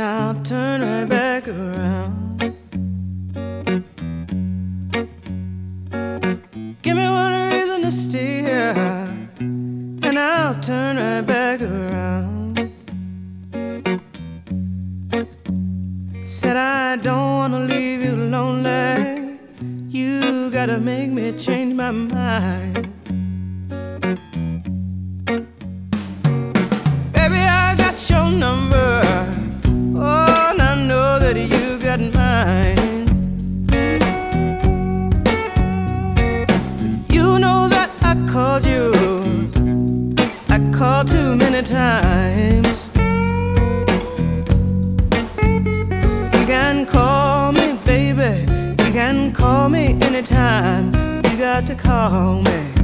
and I'll turn right back around. Give me one reason to stay here, and I'll turn right back around. Said I don't wanna leave you lonely. You gotta make me change my mind. called too many times. You can call me, baby. You can call me anytime. You got to call me.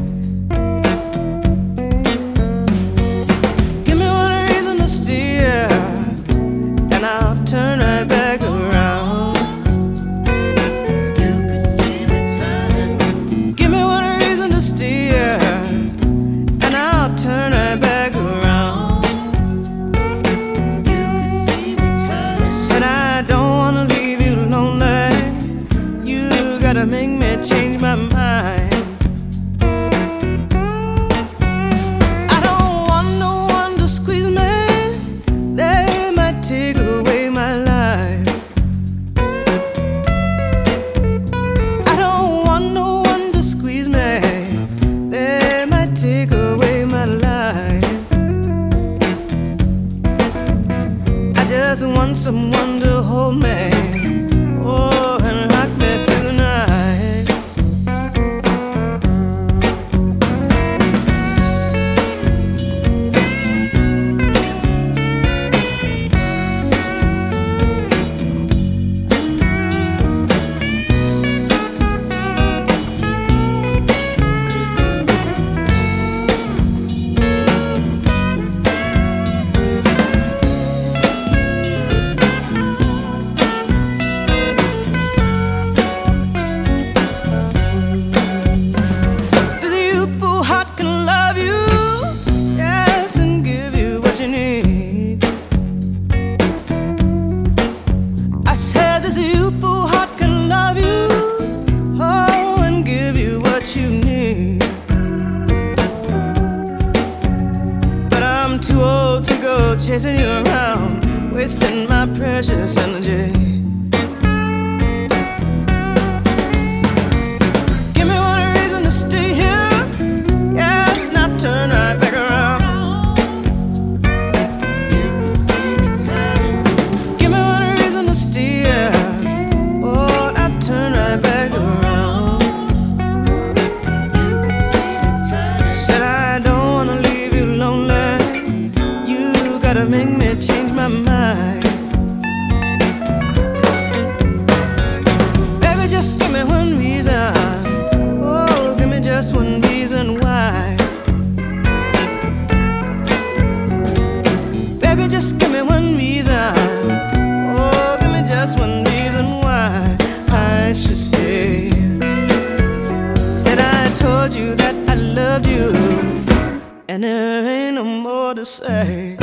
someone to too old to go chasing you around, wasting my precious energy. one reason why. Baby, just give me one reason. Oh, give me just one reason why I should stay. Said I told you that I loved you, and there ain't no more to say.